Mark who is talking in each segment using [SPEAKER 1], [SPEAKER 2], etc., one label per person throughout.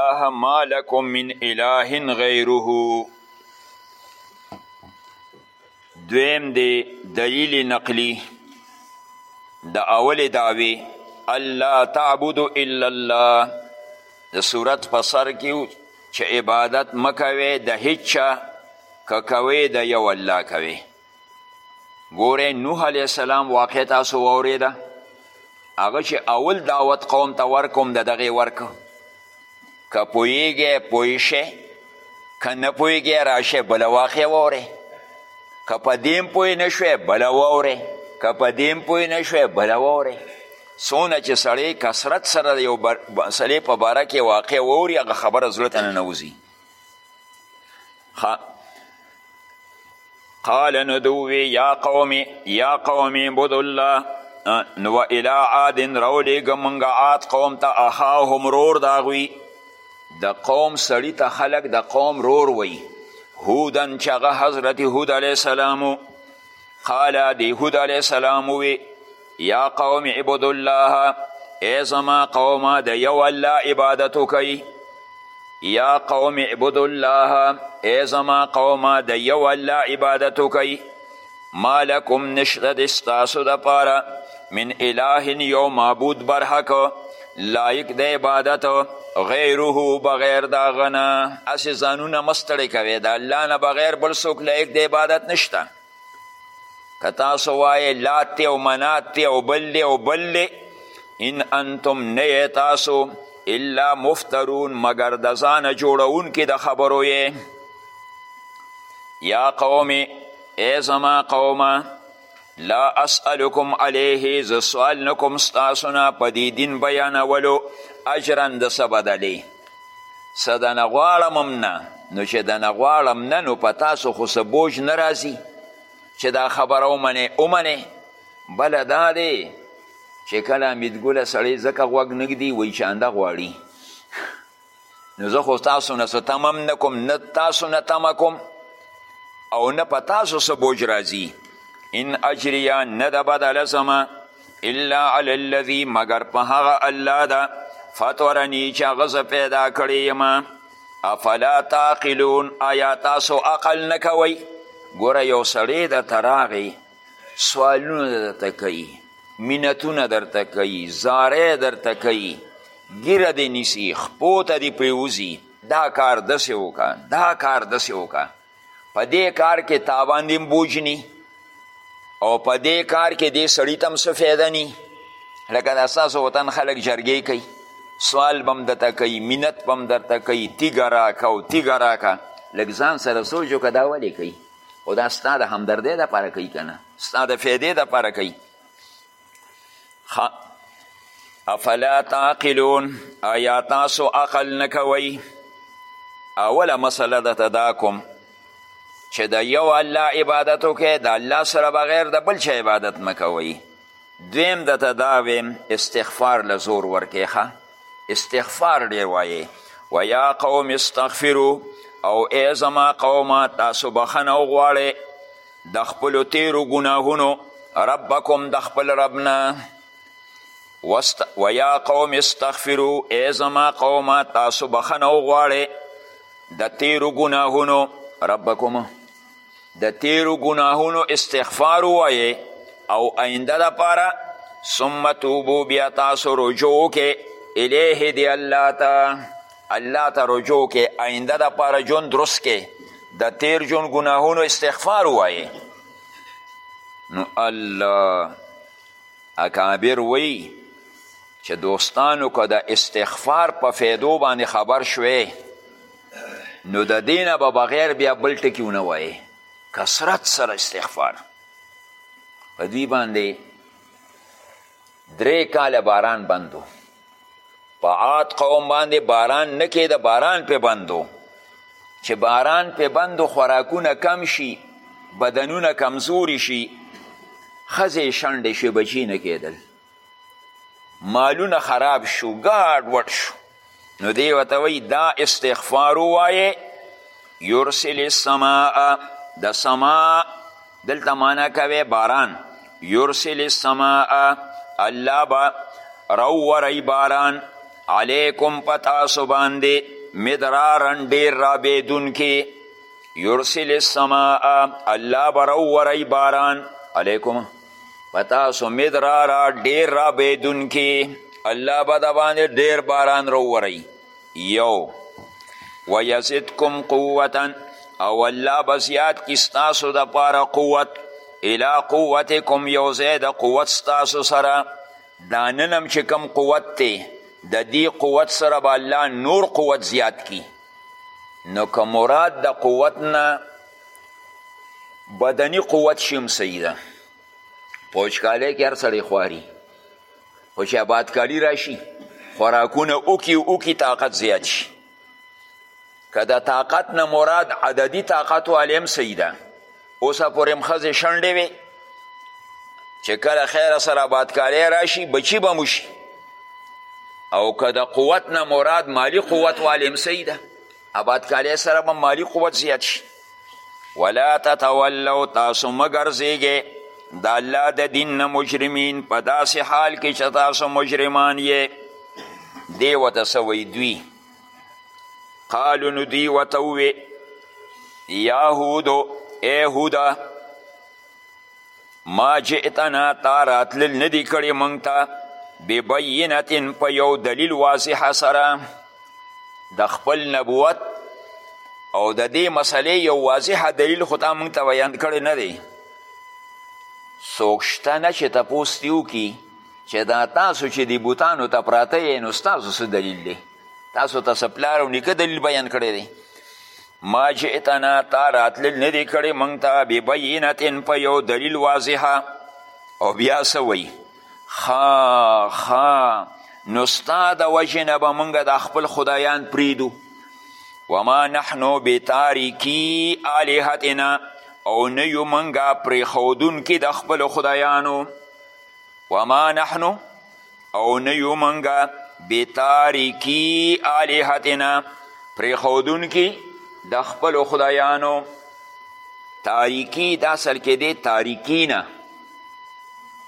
[SPEAKER 1] الله ما لکم من اله غیره دویم دی دلیل نقلی د اول دعوی الله تعبد الا الله د صورت په سر کې چې عبادت مکوي د هیچا که کوي د یو الله کوي ګوره نوح علیه السلام واقع تاسو واورېده هغه چې اول دعوت قوم ته ورکوم د دغې ورکه که پوهیږی پوه شی که نه پوهیږی راشه بله واقع واورې که په دې هم پوه نه شوی بله واورې که په دې هم پوه نه شوی بله واورې څونه چې سړی کثرت سره د یو مسلې په باره کې واقع واوري هغه خبره زړه ته ننوځي خا قال نو دوی یا قومی یا قومی بود الله نو و الى عاد راولیږه مونږه عاد قوم ته اخاهم رور د هغوی د قوم سړی ته خلک د قوم رور وی هودن چې هغه حضرت هود علیه السلام قال د هود علیه السلام وی یا قوم عبد الله ای زما قومه د یو الله عبادت وکړئ یا قوم عبد الله ای زما قومه د یو الله عبادت وکړئ ما لکم نشته د ستاسو دپاره من اله یو معبود برحق لایق د عبادت غیره بغیر د هغه نه هسې ځانونه مه ستړی کوئ د الله نه بغیر بل څوک لایق د عبادت نشته که تاسو وایې لات دی او منات دی او بل دی او بل دی ان انتم نه تاسو الا مفترون مگر د ځانه جوړونکي د خبرو یې یا قومې ای زما قومه لا اسألکم علیه زه سوال نه کوم ستاسو نه په دې دین بیانولو اجرا د څه بدلې څه د نه غواړم هم نه نو چې د نه غواړم نه نو په تاسو خو څه بوج نه راځي چې دا خبره ومنې ومنې بله دا دی چې کله امیدګله سړی ځکه غوږ نږدي وایي چې انده غواړي نو زه خو تاسو نه څه تمه نه کوم نه تاسو نه تمه کوم او نه په تاسو څه بوج راځي ان اجریا نه د بدله زما الا علی الذی مگر په هغه الله ده فطرنی چې هغه زه پیدا کړی یم افلا تعقلون آیا تاسو عقل نه کوئ ګوره یو سړی درته راغی سوالونه درته کوي مینتونه درته کوي زاره درته کوي ګیره دې نیسي خپو ته دې پریوځي دا کار داسې وکړه دا کار داسې وکړه په دې کار کې تا باندې هم بوج نی او په دې کار کې دې سړي ته هم څه فایده نی لکه دا ستاسو وطن خلک جرګې کوي سوال به هم درته کوي منت به هم درته کوي تیږه راکه او تیږه راکه لږ ځان سره سوچ وکړه دا ولې کوي خو دا ستا د همدردۍ دپاره کوي که نه ستا د فایدې دپاره کوي افلا تعقلون آیا تاسو عقل نه کوئ اوله مسله درته دا کوم چې د یو الله عبادت وکړئ د الله سره بغیر د بل چا عبادت مه کوئ دویم درته دا ویم استغفار له زور ورکې ښه استغفار ډېر وایې و یا قوم استغفرو او ای زما قومه تاسو بخښنه وغواړئ د خپلو تیرو ګناهونو ربکم د خپل رب نه وست ویا قوم استغفرو ای زما قومه تاسو بخنه وغواړئ د تیرو ګناهونو ربکم د تیرو ګناهونو استغفار ووایئ او آینده دپاره ثم توبو بیا تاسو رجوع وکړئ الیه دی الله ته الله ته رجوع کې آینده د پاره ژوند درست کې د تیر ژوند ګناهونو استغفار وایې نو الله اکابر وی چې دوستانو که د استغفار په فیدو باندې خبر شوې نو د دینه به بغیر بیا بل ټکي ونه وایې کثرت سره استغفار په دوی باندې درې کاله باران بند و په عاد قوم باندې باران نه کېده باران پې بند و چې باران پې بند و خوراکونه کم شي بدنونه کمزوري شي ښځې شنډې شوې بچي نه کېدل مالونه خراب شو ګاډ وډ شو نو دی ورته وایي دا استغفار ووایې یرسل السماء د سما دلته معنا کوي باران یرسل السماء الله با روورئ باران علیکم په تاسو باندې مدرارن ډیر رابېدونکي یرسل السماء الله به روورئ باران علیکم په تاسو مدرارا ډیر را بیدون کی الله به د باندې ډیر باران رووري یو ویزدکم قوتا او الله به زیات کی ستاسو د پاره قوت الی قوتکم یو ځای د قوت ستاسو سره دا نن هم چې کوم قوت دی د دې قوت سره به الله نور قوت زیات کی نو که مراد د قوت نه بدني قوت شي هم صحیح ده په وچکالۍ کې هر سړی خواري خو چې آبادکالي راشي خوراکونه اوکي اوکي طاقت زیات شي که د طاقت نه مراد عددي طاقت والی هم صحیح ده اوسه پورې هم ښځې شنډې وې چې کله خیر سره آبادکالۍ راشي بچي به مو او که د قوت نه مراد مالی قوت والی هم صحیح ده آبادکالۍ سره به مالی قوت زیات شي ولا تتولو تاسو مګرځیږئ د الله د دین نه مجرمین په داسې حال کې چې تاسو مجرمان یې دی ورته څه وایي دوی قالو نو دوی ورته ووې یهودو ای هوده ما جئتنا تا راتلل نه دي کړي موږ ته ببینتن په یو دلیل واضح سره د خپل نبوت او د دې مسلې یو واضح دلیل خو تا موږ ته بیان کړی نه دی څوک شته نه چې تپوس دې وکړي چې دا تاسو چې د بوتانو ته پراته یې نو ستاسو څه دلیل دی تاسو ته څه پلار او نیکه دلیل بیان کړی دی ما جئتنا تا راتلل نه دی کړی موږ ته ببینتن په یو دلیل واضحه او بیا څه وایي خا خا نو ستا د وجې نه به موږ دا خپل خدایان پریدو وما نحنو بتاریکی الهتنا او نه یو موږ پرېښودونکي د خپلو خدایانو وما نحنو او نه یو منګه بی تاریکی آلیحتنا پریخودون کی د خپل خدایانو تاریکی دا اصل کې دی تاریکینا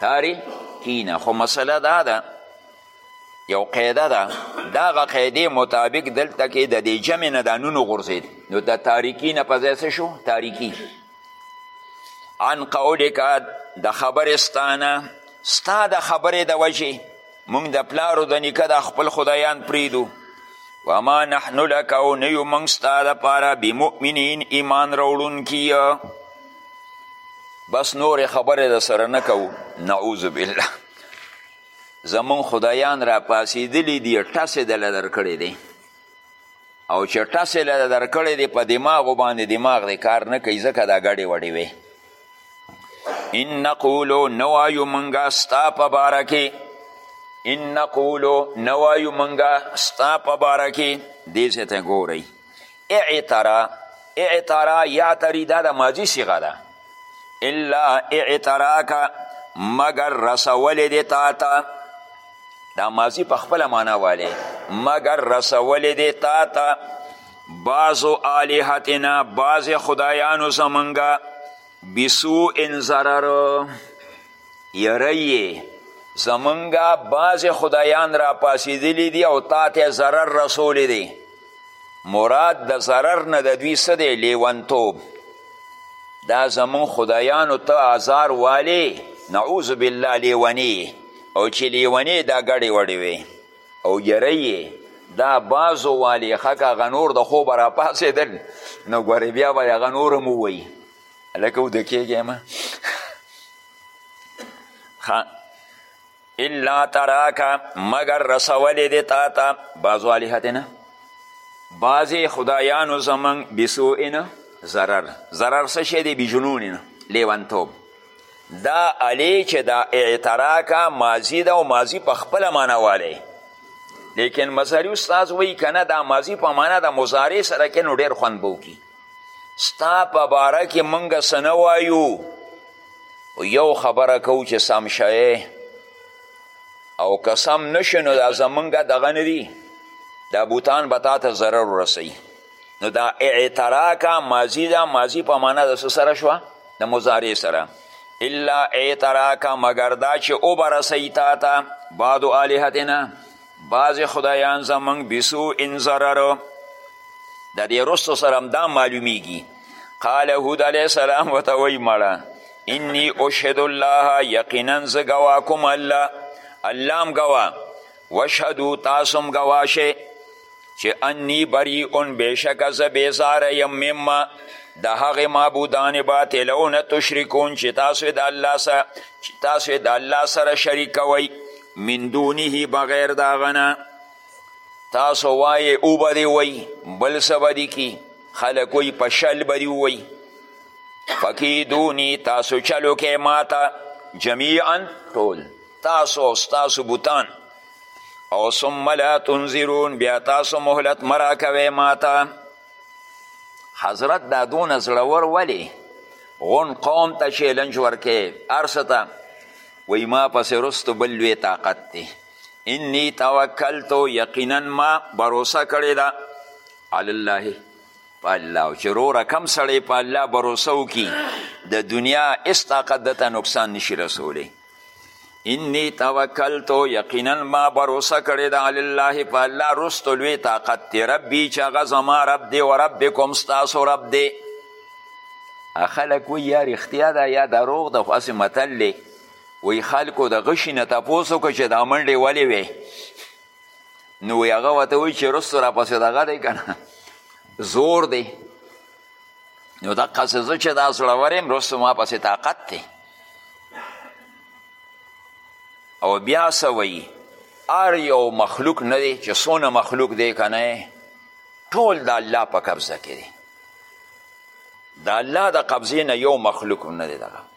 [SPEAKER 1] تاریکینا خو مسله دا ده یو قاعده ده دغه قاعدې مطابق دلته کې د دې جمع نه دا نونو غورځېد نو د تاریکینا په ځای څه شو تاریکی عن قولک د خبرې ستانه ستا د خبرې د وجې موږ د پلارو د نیکه د خپل خدایان پریدو وما نحن لک او نه یو موږ ستا دپاره بمؤمنین ایمان راوړونکي بس نورې خبرې د سره نه کوو نعوذ بالله زمون خدایان را پاسېدلي دي ټسې دله درکړی دی او چې ټس یې له درکړی دی په دماغو باندې دماغ دی کار نه کوي ځکه دا ګډې وډې وې ان نقولو نه وایو مونږه ستا په باره کې ان نقولو نه وایو مونږه ستا په باره کې دې ځای ته ګورئ اعترا اعترا یعتري دا د ماضي صیغه ده الا اعتراکه مګر رسولې دې تا ته دا ماضی په خپل معنا والی مگر رسولی دی تا ته بعضو آلهتنا بعض خدایانو زمونږه بسو ان ضرر یریه زمونږه بعض خدایان را پاسیدلی دی او تا ته ضرر رسولی دی مراد د ضرر نه د دوی څه دی لیونتوب دا زمون خدایانو ته آزار والی نعوذ بالله لیونی او چې لیونې دا ګړې وړې وې او یری یې دا بازو والې خکه هغه نور د خوبه راپاڅېدل نو ګورې بیا به یې هغه نور هم ووایي هلکه اوده کېږی مه الا تراکه مګر رسولې دې تا ته بازو الهتې نه بعضې خدایانو زمونږ بسوئې نه ضرر ضرر څه شی دی بجنونې نه لیونتوب دا الی چې دا اعتراکه ماضی ده او ماضی په خپله معنا والی لیکن مظهري استاد وایي که نه دا ماضي په معنا د مضارع سره کې نو ډېر خوند به وکړي ستا په باره کې موږ څه نه وایو یو خبره کوو چې سم شی او که سم نه شي نو دا زمونږ دغه نه دي دا بوتان به تا ته ضرر ورسوي نو دا اعتراکا ماضی دا ماضی په معنا د سره شوه د مضارع سره الا اعتراکا مگر دا چې او برسوي تا ته بعد الهتنا بعضې خدایان زموږ بسو ان ضررو د دې رستو سره هم دا معلومیږي قال هود علیه السلام ورته وایي مړه انی اشهد الله یقینا زه ګواه کوم الله الله هم ګواه واشهدو تاسو هم ګواه شئ چې انی بری اون بېشکه زه بېزاره یم مما د هغې معبودان باطلونه تشرکون چې تاسو د الله سره چې تاسو د الله سره شریک کوئ من دونه بغیر د هغه نه تاسو وایې اوبه دې وی بل څه به دې کي خلک وی په شل به دې وی فکیدوني تاسو چلو کې ماته جمیعا ټول تاسو ستاسو بوتان او ثم لا تنظرون بیا تاسو مهلت مه راکوئ ماته حضرت دا دونه زړور ولې غون قوم ته چیلنج ورکې هر څه ته وایي ما پسې رستو بل لوی طاقت دی انی توکلتو یقینا ما بروسه کړې ده علی الله په الله چې روره کم سړی په الله بروسه وکړي د دنیا هېڅ طاقت ده ته نقصان نشي رسولی انی توکلتو یقینا ما بروسه کړې ده علی الله په الله رستو لوی طاقت دی ربی چې هغه زما رب دی و ربکم ستاسو رب دی خلک وی یا رښتیا ده یا دروغ ده خو هسې متل دی وی خلکو د غشي نه تپوس وکړه چې دا منډې ولې وې نو وی هغه ورته وایي چې رستو راپسې دغه دی که نه زور دی نو دقسې زه چې دا زړور یم رستو ما پسې طاقت دی او بیا څه وایي هر یو مخلوق نه دی چې څونه مخلوق دی که نه ټول د الله په قبضه کې دی د الله د قبضې نه یو مخلوق نه دی دغه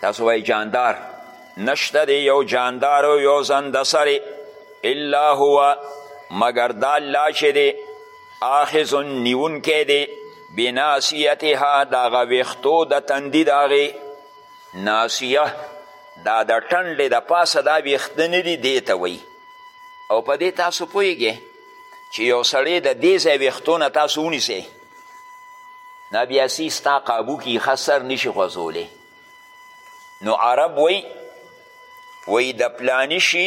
[SPEAKER 1] تاسو وایي جاندار نشته دی یو جاندار او یو زنده سری الا هو مګر دا الله چې دی آخذ نیونکی دی بناسیتها د هغه ویښتو د تندي د هغې ناسیه دا د ټنډې د پاسه دا ویښته نه دي دې ته وایي او په دې تاسو پوهیږئ چې یو سړی د دې ځای ویښتو نه تاسو ونیسئ دا بیا سی ستا قابو کی خسر نشي خوځولی نو عرب وی وی د پلانی شي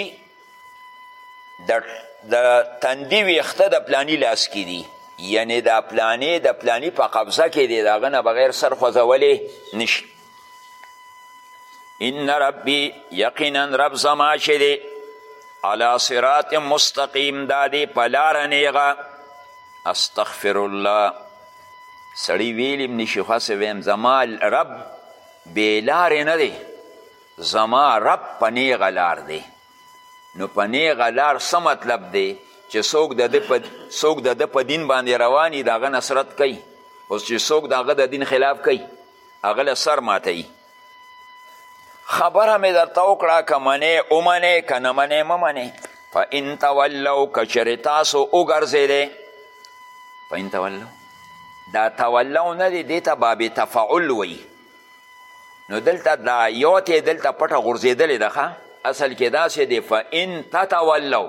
[SPEAKER 1] د تندی ویخته د پلانی لاس کې دي یعنی دا پلانی د پلانی په قبضه کې دی د هغه نه بغیر سر خوځولی نشي ان ربی یقینا رب زما چې دی علی صراط مستقیم دا دی په لاره نیغه استغفر الله سړی ویلیم نشي خاصه ویم زما رب بې لارې نه دی زما رب په نیغه لار دی نو په نیغه لار څه مطلب دی چې څوک د ده په څوک د ده په دین باندې رواني د هغه نصرت کوي اوس چې څوک د هغه د دین خلاف کوي هغه له سر ماتوي خبره مې درته وکړه که منې ومنې که نه منې مه منې فان تولو که چېرې تاسو وګرځېدې فان تولو دا تولو نه دی دې ته باب تفعل وایي نو دلته دا یو ته دلته پټه غورځېدلې ده ښه اصل کې داسې دی فان تتولو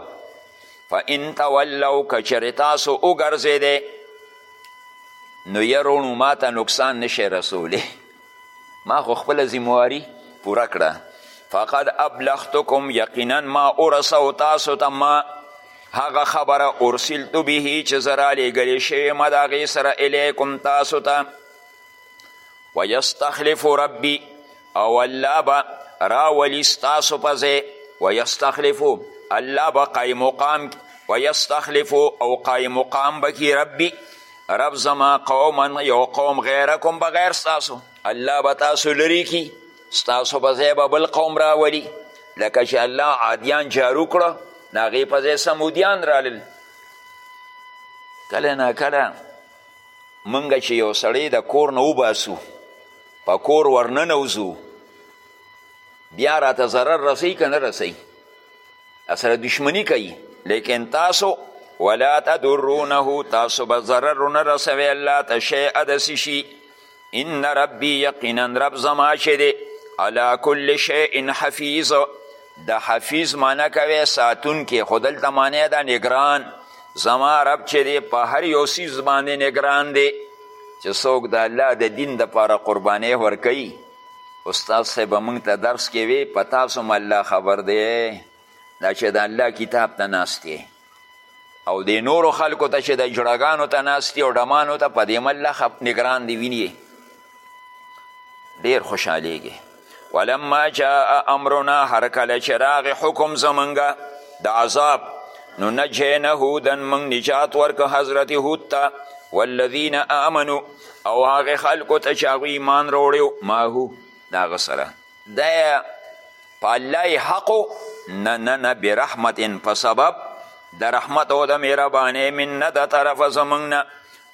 [SPEAKER 1] فان تولو که چېرې تاسو وګرځېدی نو یرونو ما ته نقصان نشي رسولی ما خو خپله ذمواري پوره کړه فقد ابلغتکم یقینا ما ورسو تاسو ته ما هغه خبره ارسلت به چې زه رالیږلې شوې ما د هغې سره الیکم تاسو ته ویستخلف ربي او الله به راولي ستاسو په ځای ویستخلفو الله به قایم مقام ویستخلفو او قایم مقام به کی ربي رب زما قوما یو قوم غیرکم بغیر ستاسو الله به تاسو لري کی ستاسو په ځای به بل قوم راولي لکه چې الله عادیان جارو کړه د هغې په ځای سمودیان رالل کله ناکله موږ چې یو سړی د کور نه وباسو په کور ورننوځو بیا راته ضرر رسوي که نه رسوي سره دشمني کوي لیکن تاسو ولا تدرونه تاسو به ضرر نه رسوي الله ته شیئه داسې شي ان ربي یقینا رب زما چې دی علا کل شیء حفیظ د حفیظ معنی کوي ساتونکي خو دلته معنی ده نګران زما رب چې دی په هر یو څیز باندې نګران دی چې څوک د الله د دین دپاره قربانۍ ورکوي استاد صاحب موږ ته درس کې وی په تاسو هم الله خبر دی دا چې د الله کتاب ته ناست او د نورو خلکو ته چې د جړګانو ته ناست او ډمانو ته په دې مله نګران دی ویني ډېر خوشحالیږي ولما جاء امرنا هر کله چې راغې حکم زمونږ د عذاب نو نجینه هودن موږ نجات ورکه حضرت هود ته والذین آمنو او هغه خلکو ته چې هغوی ایمان راوړی ما هو د هغه سره دا په الله یې حق نه نه نه برحمت په سبب د رحمت او د مهربانۍ من نه د طرفه زموږ نه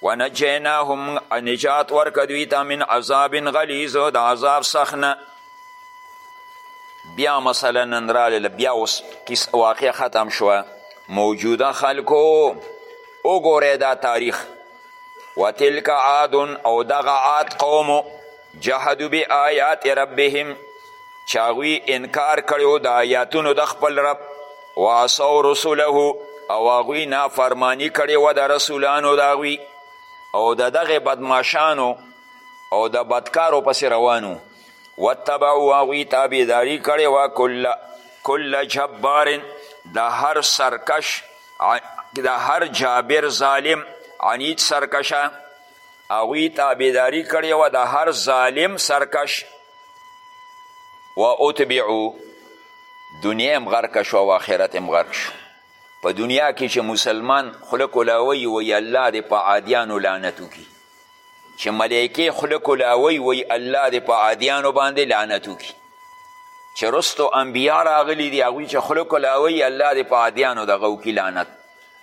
[SPEAKER 1] ونجیناهم نجات ورکه دوی ته من عذاب غلیظ د عذاب سخت نه بیا مثلا نن راغله بیا اوس کیس واقع ختم شوه موجوده خلکو وګورئ دا تاریخ وتلک عاد او دغه عاد قومو جهدو بی آیات ربهم چې هغوی انکار کړی د آیاتونو د خپل رب وعصو رسوله او هغوی نافرمانی کړې وه د رسولانو د هغوی او د دغه بدماشانو او د بدکارو پسې روانو واتبعو هغوی تابعداري کړې وه کل کل جبار د هر سرکش د هر جابر ظالم عنید سرکشه هغوی تابعداري کړې وه د هر ظالم سرکش و اتبعو دنیا هم غرقه شو او آخرت هم غرق شو په دنیا کې چې مسلمان خوله کولاوی وی الله دې په عادیانو لعنت وکړي چې ملایکې خوله کولاوی وی الله دې په عادیانو باندې لعنت وکړي چې رستو انبیا راغلي دي هغوی چې خوله کولاوی الله دې په عادیانو دغه وکړي لعنت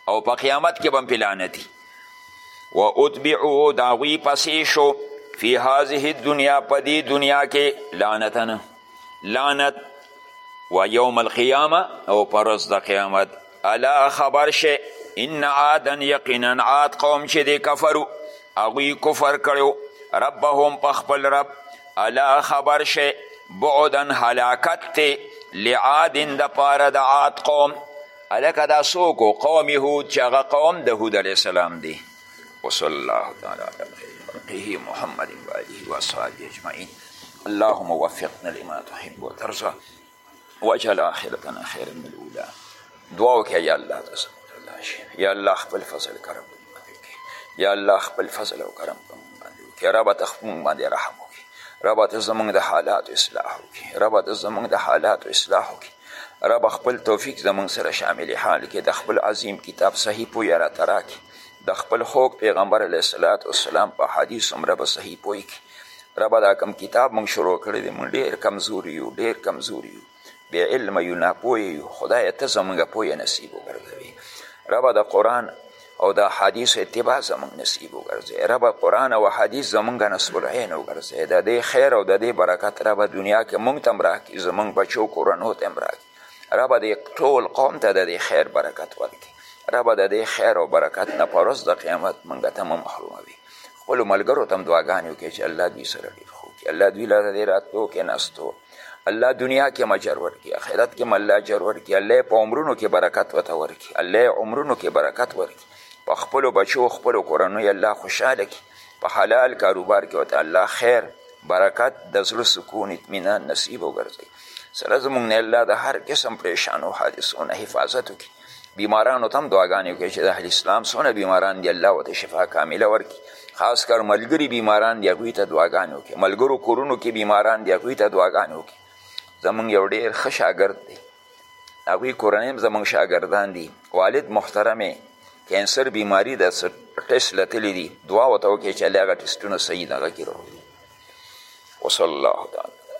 [SPEAKER 1] او په قیامت کې به هم لعنتي و اتبعو د هغوی پسې شو فی هذه الدنیا په دې دنیا کې لعنتنا لعنت و یوم القیامه او پرز د قیامت الا خبر شي ان عادا یقینا عاد قوم چې دی کفرو هغوی کفر کړو ربهم په خپل رب الا خبر شي بعدا هلاکت ته لعاد د پاره د عاد قوم الکه دا څوک قوم یهود چې هغه قوم د هود علیه السلام دی وصلی الله تعالی علی خیر خلقه محمد و آله و اصحابه اجمعین اللهم وفقنا لما تحب وترضى واجعل آخرتنا خیرا من الاولى دعا وکړه یا الله تاسو یا الله خپل فضل کرم یا الله خپل فضل او کرم کوم باندې وکړي رب ته خپل باندې رحم وکړي رب ته زمونږ د حالات اصلاح وکړي رب ته زمونږ د حالات اصلاح وکړي ربه خپل توفیق زمونږ سره شامل حال کې د خپل عظیم کتاب صحیح پوهه راته راکړي د خپل خوږ پیغمبر علیه الصلاة والسلام په حدیث هم ربه صحیح پوه کړي ربه دا کم کتاب مونږ شروع کړی دی مونږ ډېر کمزوري یو ډېر کمزوري یو بې علمه یو ناپوه یو خدایه ته زمونږ پوهه نصیب وګرځوې ربه د قرآن او د احادیثو اتباع زمونږ نصیب وګرځوې ربه قرآن او احادیث زمونږ نصب العین وګرځوې د دې خیر او د دې برکت ربه دنیا کې مونږ ته هم راکړي زمونږ بچو کورنو ته هم راکړي ربه دې ټول قوم ته د دې خیر برکت ورکړي ربه د دې خیر او برکت نه په ورځ د قیامت مونږ ته مه محروموي خپلو ملګرو ته هم دعاګانې وکړي چې الله دوی سره ډېر ښه وکړي الله دوی له دې راتلو کېناستو الله دنیا کې مجر ورکي آخرت کې الله اجر ورکي الله په عمرونو کې برکت وته ورکي الله عمرونو کې برکت ورکي په خپلو بچو خپلو کورنیو الله خوشحاله کړي په حلال کاروبار کې ورته الله خیر برکت د زړه سکون اطمینان نصیب وګرځوي سره زموږ نه الله د هر قسم پریشانو حادثو نه حفاظت وکړي بیمارانو ته هم دعاګانې وکړي چې د اهل اسلام څونه بیماران دي الله ورته شفا کامله ورکړي خاص کر ملګري بیماران دي هغوی ته دعاګانې وکړي ملګرو کورونو کې بیماران دي هغوی ته دعاګانې وکړي زمونږ یو ډېر ښه شاګرد دی هغوی کورنۍ هم زمونږ شاګردان دي والد محترم کینسر بیماری د ټیسټ لتلی دي دعا ورته وکړي چې الله هغه ټیسټونه صحیح دغه کړي وصلی الله تعالی